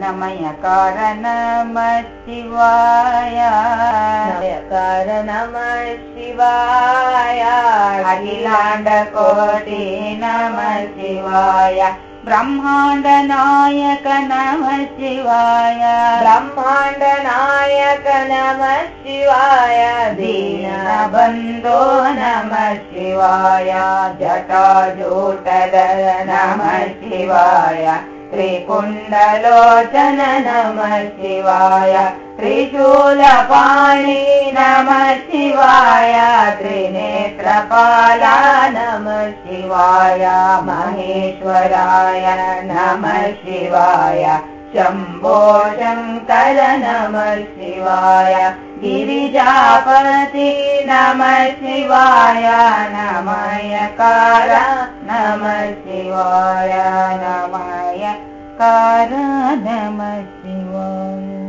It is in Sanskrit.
नमयकार नम शिवाय नमयकार नम शिवाय अखिलाण्डकोटि नम शिवाय ब्रह्माण्ड नायक नम शिवाय ब्रह्माण्ड नायक नम शिवाय दीनबन्धो नम शिवाय जटाजूटदल नम शिवाय त्रिपुण्डलोचन नम शिवाय त्रिशूलपाणि नम शिवाय त्रिनेत्रपाला नम शिवाय महेश्वराय नम शिवाय शम्भो शङ्कर नम शिवाय गिरिजापति नम शिवाय नमयकार नम शिवाय नमय कार नम शिवाय